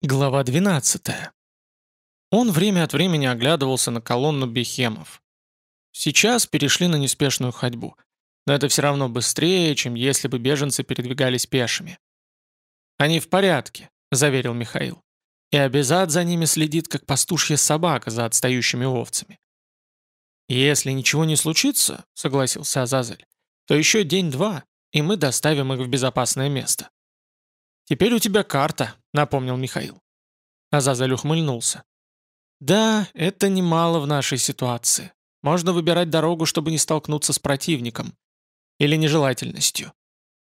Глава 12. Он время от времени оглядывался на колонну бехемов. Сейчас перешли на неспешную ходьбу. Но это все равно быстрее, чем если бы беженцы передвигались пешими. «Они в порядке», — заверил Михаил. «И Абизад за ними следит, как пастушья собака за отстающими овцами». «Если ничего не случится», — согласился Азазель, «то еще день-два, и мы доставим их в безопасное место». «Теперь у тебя карта», — напомнил Михаил. Азазель ухмыльнулся. «Да, это немало в нашей ситуации. Можно выбирать дорогу, чтобы не столкнуться с противником. Или нежелательностью.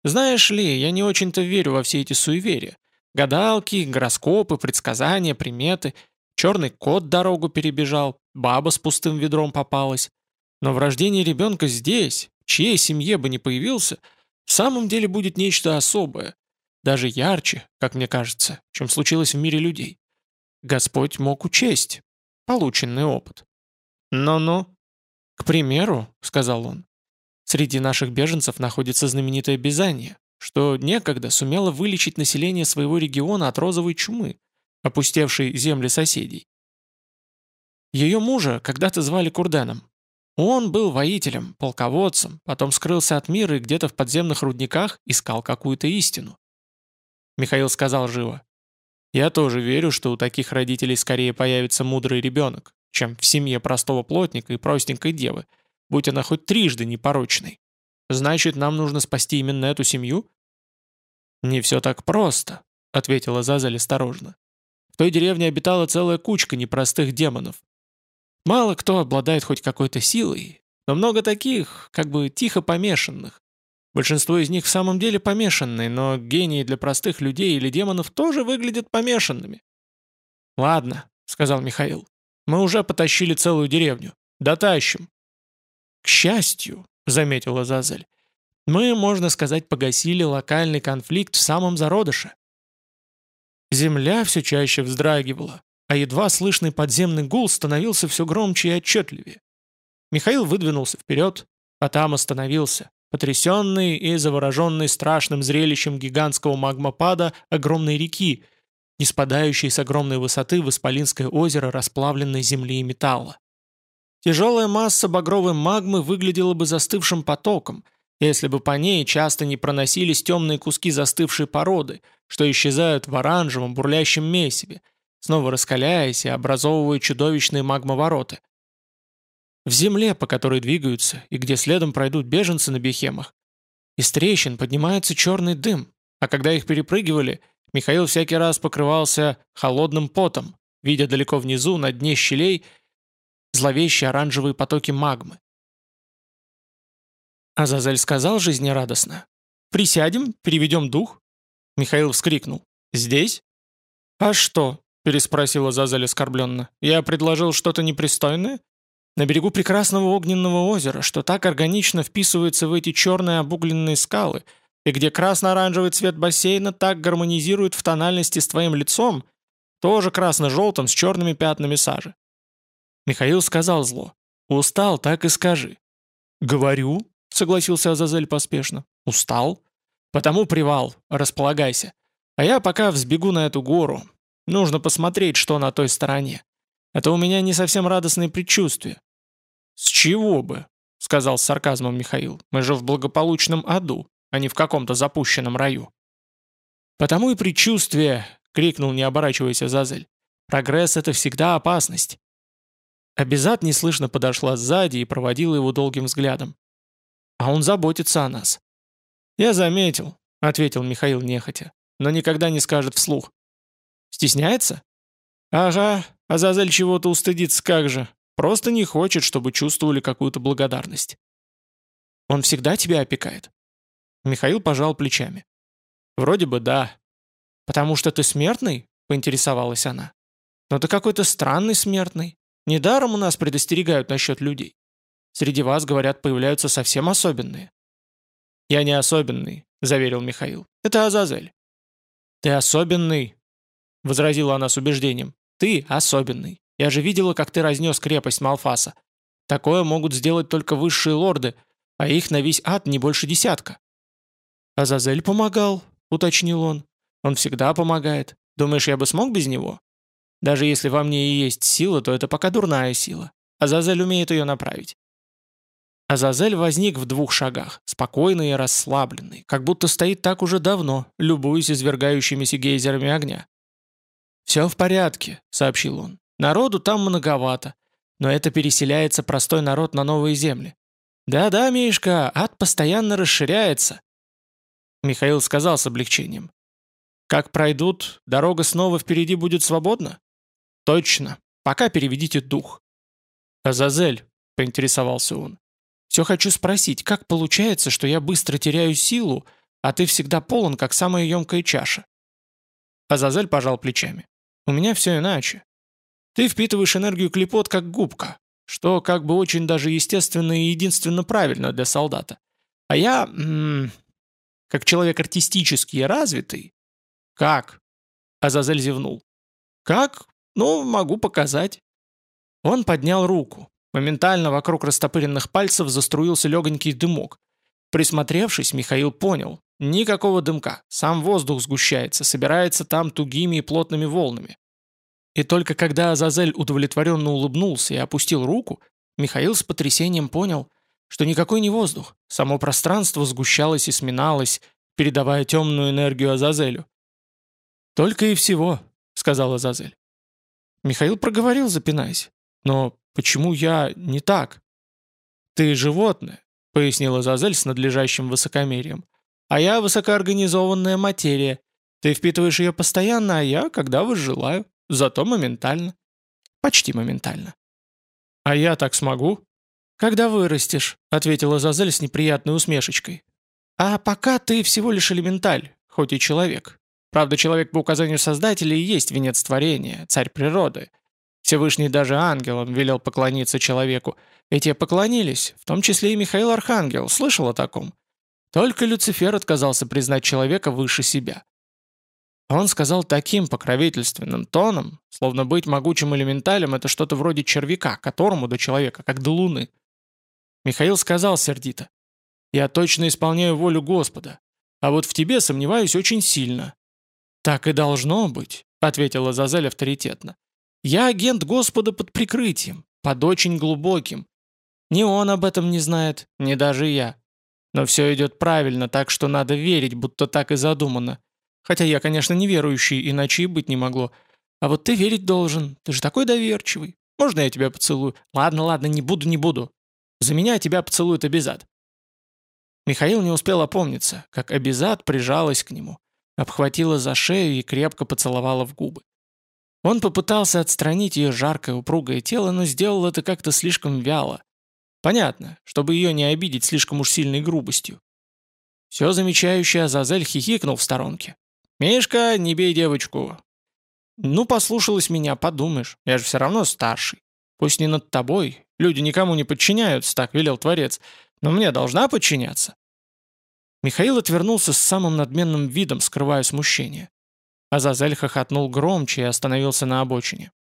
Знаешь ли, я не очень-то верю во все эти суеверия. Гадалки, гороскопы, предсказания, приметы. Черный кот дорогу перебежал, баба с пустым ведром попалась. Но в рождении ребенка здесь, чьей семье бы не появился, в самом деле будет нечто особое, даже ярче, как мне кажется, чем случилось в мире людей. Господь мог учесть полученный опыт. «Ну-ну». «К примеру», — сказал он, — «среди наших беженцев находится знаменитое Бизание, что некогда сумело вылечить население своего региона от розовой чумы, опустевшей земли соседей. Ее мужа когда-то звали Курденом. Он был воителем, полководцем, потом скрылся от мира и где-то в подземных рудниках искал какую-то истину. Михаил сказал живо. «Я тоже верю, что у таких родителей скорее появится мудрый ребенок, чем в семье простого плотника и простенькой девы, будь она хоть трижды непорочной. Значит, нам нужно спасти именно эту семью?» «Не все так просто», — ответила Зазель осторожно. «В той деревне обитала целая кучка непростых демонов. Мало кто обладает хоть какой-то силой, но много таких, как бы тихо помешанных, Большинство из них в самом деле помешанные, но гении для простых людей или демонов тоже выглядят помешанными. «Ладно», — сказал Михаил, — «мы уже потащили целую деревню. Дотащим». «К счастью», — заметила Зазель, — «мы, можно сказать, погасили локальный конфликт в самом зародыше». Земля все чаще вздрагивала, а едва слышный подземный гул становился все громче и отчетливее. Михаил выдвинулся вперед, а там остановился, потрясенный и завороженный страшным зрелищем гигантского магмопада огромной реки, не спадающей с огромной высоты в Исполинское озеро расплавленной земли и металла. Тяжелая масса багровой магмы выглядела бы застывшим потоком, если бы по ней часто не проносились темные куски застывшей породы, что исчезают в оранжевом бурлящем месиве, снова раскаляясь и образовывая чудовищные магмовороты. В земле, по которой двигаются, и где следом пройдут беженцы на бехемах, из трещин поднимается черный дым, а когда их перепрыгивали, Михаил всякий раз покрывался холодным потом, видя далеко внизу, на дне щелей, зловещие оранжевые потоки магмы. Азазель сказал жизнерадостно. «Присядем, переведем дух?» Михаил вскрикнул. «Здесь?» «А что?» – переспросила Азазель оскорбленно. «Я предложил что-то непристойное? На берегу прекрасного огненного озера, что так органично вписывается в эти черные обугленные скалы, и где красно-оранжевый цвет бассейна так гармонизирует в тональности с твоим лицом, тоже красно-желтым с черными пятнами сажи. Михаил сказал зло. «Устал, так и скажи». «Говорю», — согласился Азазель поспешно. «Устал? Потому привал, располагайся. А я пока взбегу на эту гору. Нужно посмотреть, что на той стороне. Это у меня не совсем радостные предчувствия». «С чего бы?» — сказал с сарказмом Михаил. «Мы же в благополучном аду, а не в каком-то запущенном раю». «Потому и предчувствие!» — крикнул, не оборачиваясь Зазель. «Прогресс — это всегда опасность». Абизат неслышно подошла сзади и проводила его долгим взглядом. «А он заботится о нас». «Я заметил», — ответил Михаил нехотя, но никогда не скажет вслух. «Стесняется?» «Ага, Азазель чего-то устыдится как же. Просто не хочет, чтобы чувствовали какую-то благодарность». «Он всегда тебя опекает?» Михаил пожал плечами. «Вроде бы да». «Потому что ты смертный?» — поинтересовалась она. «Но ты какой-то странный смертный. Недаром у нас предостерегают насчет людей. Среди вас, говорят, появляются совсем особенные». «Я не особенный», — заверил Михаил. «Это Азазель». «Ты особенный», — возразила она с убеждением. Ты особенный. Я же видела, как ты разнес крепость Малфаса. Такое могут сделать только высшие лорды, а их на весь ад не больше десятка». «Азазель помогал», — уточнил он. «Он всегда помогает. Думаешь, я бы смог без него? Даже если во мне и есть сила, то это пока дурная сила. Азазель умеет ее направить. Азазель возник в двух шагах, спокойный и расслабленный, как будто стоит так уже давно, любуясь извергающимися гейзерами огня. «Все в порядке», — сообщил он. «Народу там многовато, но это переселяется простой народ на новые земли. Да-да, Мишка, ад постоянно расширяется». Михаил сказал с облегчением. «Как пройдут, дорога снова впереди будет свободна?» «Точно. Пока переведите дух». «Азазель», — поинтересовался он, — «все хочу спросить, как получается, что я быстро теряю силу, а ты всегда полон, как самая емкая чаша?» Азазель пожал плечами. «У меня все иначе. Ты впитываешь энергию клепот как губка, что как бы очень даже естественно и единственно правильно для солдата. А я, м -м, как человек артистически развитый... Как? Азазель зевнул. Как? Ну, могу показать. Он поднял руку. Моментально вокруг растопыренных пальцев заструился легонький дымок. Присмотревшись, Михаил понял. Никакого дымка. Сам воздух сгущается, собирается там тугими и плотными волнами. И только когда Азазель удовлетворенно улыбнулся и опустил руку, Михаил с потрясением понял, что никакой не воздух, само пространство сгущалось и сминалось, передавая темную энергию Азазелю. «Только и всего», — сказал Азазель. Михаил проговорил, запинаясь. «Но почему я не так?» «Ты животное», — пояснил Азазель с надлежащим высокомерием. «А я высокоорганизованная материя. Ты впитываешь ее постоянно, а я, когда возжелаю. Зато моментально. Почти моментально». «А я так смогу?» «Когда вырастешь», — ответила Азазель с неприятной усмешечкой. «А пока ты всего лишь элементаль, хоть и человек. Правда, человек по указанию Создателя и есть венец творения, царь природы. Всевышний даже ангелам велел поклониться человеку. И те поклонились, в том числе и Михаил Архангел, слышал о таком. Только Люцифер отказался признать человека выше себя. Он сказал таким покровительственным тоном, словно быть могучим элементалем – это что-то вроде червяка, которому до человека, как до луны. Михаил сказал сердито, «Я точно исполняю волю Господа, а вот в тебе сомневаюсь очень сильно. «Так и должно быть», — ответила Зазель авторитетно. «Я агент Господа под прикрытием, под очень глубоким. Ни он об этом не знает, ни даже я. Но все идет правильно, так что надо верить, будто так и задумано. Хотя я, конечно, неверующий, иначе и быть не могло. А вот ты верить должен, ты же такой доверчивый. Можно я тебя поцелую? Ладно, ладно, не буду, не буду. За меня тебя поцелует Абизад». Михаил не успел опомниться, как Абизад прижалась к нему обхватила за шею и крепко поцеловала в губы. Он попытался отстранить ее жаркое упругое тело, но сделал это как-то слишком вяло. Понятно, чтобы ее не обидеть слишком уж сильной грубостью. Все замечающий Азазель хихикнул в сторонке. «Мишка, не бей девочку!» «Ну, послушалась меня, подумаешь, я же все равно старший. Пусть не над тобой, люди никому не подчиняются, так велел Творец, но мне должна подчиняться. Михаил отвернулся с самым надменным видом, скрывая смущение. Азазель хохотнул громче и остановился на обочине.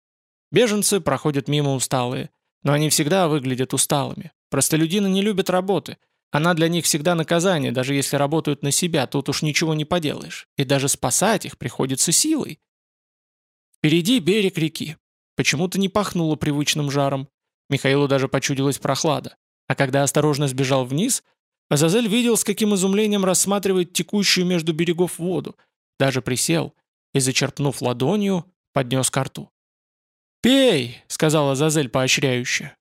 Беженцы проходят мимо усталые, но они всегда выглядят усталыми. Простолюдины не любят работы. Она для них всегда наказание, даже если работают на себя, тут уж ничего не поделаешь. И даже спасать их приходится силой. Впереди берег реки. Почему-то не пахнуло привычным жаром. Михаилу даже почудилась прохлада. А когда осторожно сбежал вниз – Азазель видел, с каким изумлением рассматривает текущую между берегов воду, даже присел и, зачерпнув ладонью, поднес ко рту. «Пей!» — сказала Азазель поощряюще.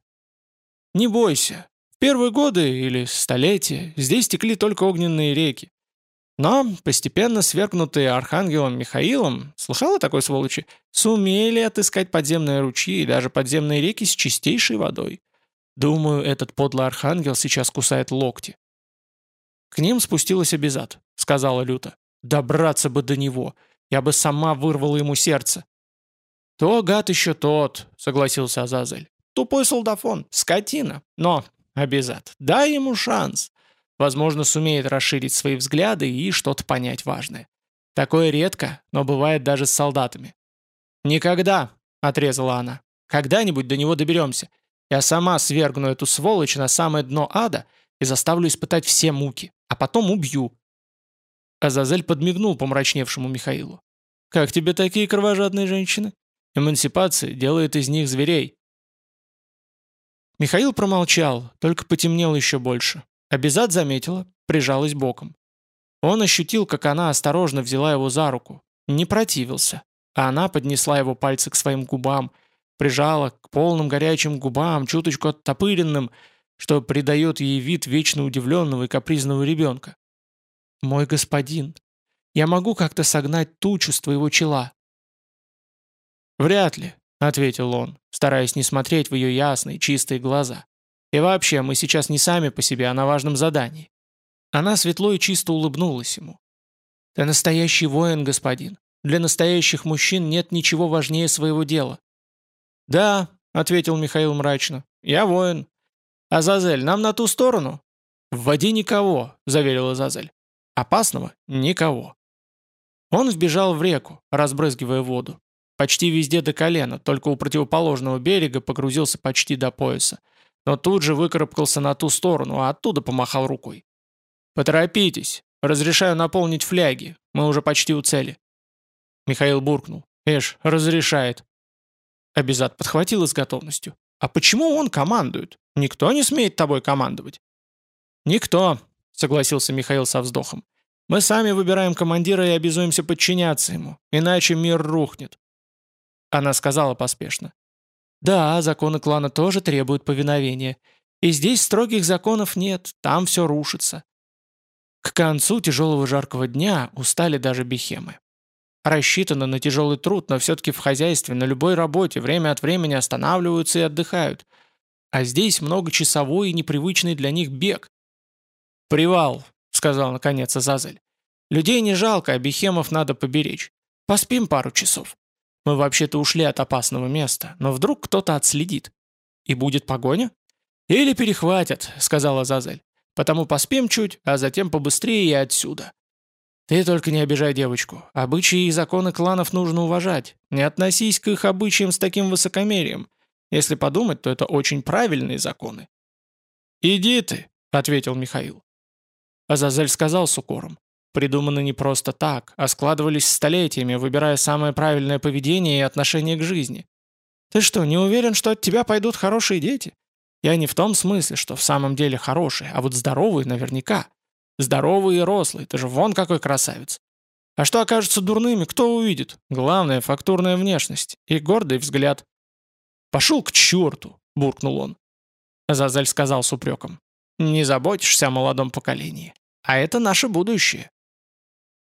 «Не бойся. В первые годы или столетия здесь текли только огненные реки. Но постепенно свергнутые архангелом Михаилом, слышала такой сволочи, сумели отыскать подземные ручьи и даже подземные реки с чистейшей водой. Думаю, этот подлый архангел сейчас кусает локти. «К ним спустилась Абизад», — сказала Люта. «Добраться бы до него! Я бы сама вырвала ему сердце!» «То гад еще тот», — согласился Азазель. «Тупой солдафон, скотина. Но, Абизад, дай ему шанс. Возможно, сумеет расширить свои взгляды и что-то понять важное. Такое редко, но бывает даже с солдатами». «Никогда», — отрезала она. «Когда-нибудь до него доберемся. Я сама свергну эту сволочь на самое дно ада и заставлю испытать все муки, а потом убью». Азазель подмигнул помрачневшему Михаилу. Как тебе такие кровожадные женщины? Эмансипация делает из них зверей». Михаил промолчал, только потемнел еще больше. Абизад заметила, прижалась боком. Он ощутил, как она осторожно взяла его за руку. Не противился. А она поднесла его пальцы к своим губам, прижала к полным горячим губам, чуточку оттопыренным, что придает ей вид вечно удивленного и капризного ребенка. «Мой господин, я могу как-то согнать тучу с твоего чела?» «Вряд ли», — ответил он, стараясь не смотреть в ее ясные, чистые глаза. «И вообще, мы сейчас не сами по себе, а на важном задании». Она светло и чисто улыбнулась ему. «Ты настоящий воин, господин. Для настоящих мужчин нет ничего важнее своего дела». «Да», — ответил Михаил мрачно, — «я воин». «Азазель, нам на ту сторону?» «В воде никого», — заверил Азазель. «Опасного? Никого». Он вбежал в реку, разбрызгивая воду. Почти везде до колена, только у противоположного берега погрузился почти до пояса. Но тут же выкарабкался на ту сторону, а оттуда помахал рукой. «Поторопитесь. Разрешаю наполнить фляги. Мы уже почти у цели». Михаил буркнул. «Эш, разрешает». Абизад подхватил с готовностью. «А почему он командует? Никто не смеет тобой командовать». «Никто», — согласился Михаил со вздохом. «Мы сами выбираем командира и обязуемся подчиняться ему, иначе мир рухнет». Она сказала поспешно. «Да, законы клана тоже требуют повиновения. И здесь строгих законов нет, там все рушится». К концу тяжелого жаркого дня устали даже бихемы. Рассчитано на тяжелый труд, но все-таки в хозяйстве, на любой работе время от времени останавливаются и отдыхают. А здесь многочасовой и непривычный для них бег. «Привал», — сказал наконец Азазель. «Людей не жалко, а бихемов надо поберечь. Поспим пару часов. Мы вообще-то ушли от опасного места, но вдруг кто-то отследит. И будет погоня?» «Или перехватят», — сказал Азазель. «Потому поспим чуть, а затем побыстрее и отсюда. «Ты только не обижай девочку. Обычаи и законы кланов нужно уважать. Не относись к их обычаям с таким высокомерием. Если подумать, то это очень правильные законы». «Иди ты», — ответил Михаил. Азазель сказал с укором. Придуманы не просто так, а складывались столетиями, выбирая самое правильное поведение и отношение к жизни. Ты что, не уверен, что от тебя пойдут хорошие дети? Я не в том смысле, что в самом деле хорошие, а вот здоровые наверняка. Здоровый и рослый, ты же вон какой красавец. А что окажется дурными, кто увидит? Главное – фактурная внешность и гордый взгляд. «Пошел к черту!» – буркнул он. Азазель сказал с упреком. «Не заботишься о молодом поколении. А это наше будущее».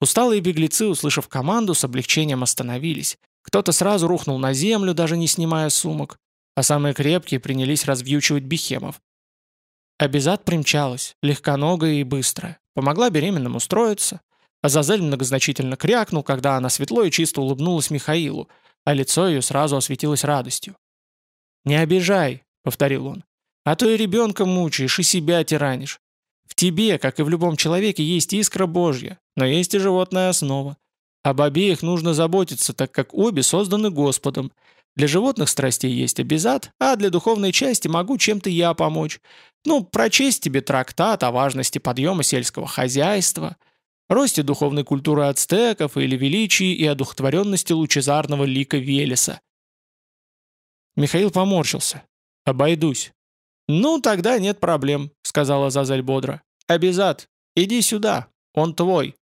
Усталые беглецы, услышав команду, с облегчением остановились. Кто-то сразу рухнул на землю, даже не снимая сумок, а самые крепкие принялись развьючивать бихемов. Абизад примчалась, легконогая и быстрая. Помогла беременным устроиться. Азазель многозначительно крякнул, когда она светло и чисто улыбнулась Михаилу, а лицо ее сразу осветилось радостью. «Не обижай», — повторил он, — «а то и ребенка мучаешь, и себя тиранишь. В тебе, как и в любом человеке, есть искра Божья, но есть и животная основа. Об обеих нужно заботиться, так как обе созданы Господом. Для животных страстей есть обязат, а для духовной части могу чем-то я помочь. Ну, прочесть тебе трактат о важности подъема сельского хозяйства, росте духовной культуры ацтеков или величии и одухотворенности лучезарного лика Велеса. Михаил поморщился. «Обойдусь». «Ну, тогда нет проблем», — сказала Зазель бодро. «Обязат, иди сюда, он твой».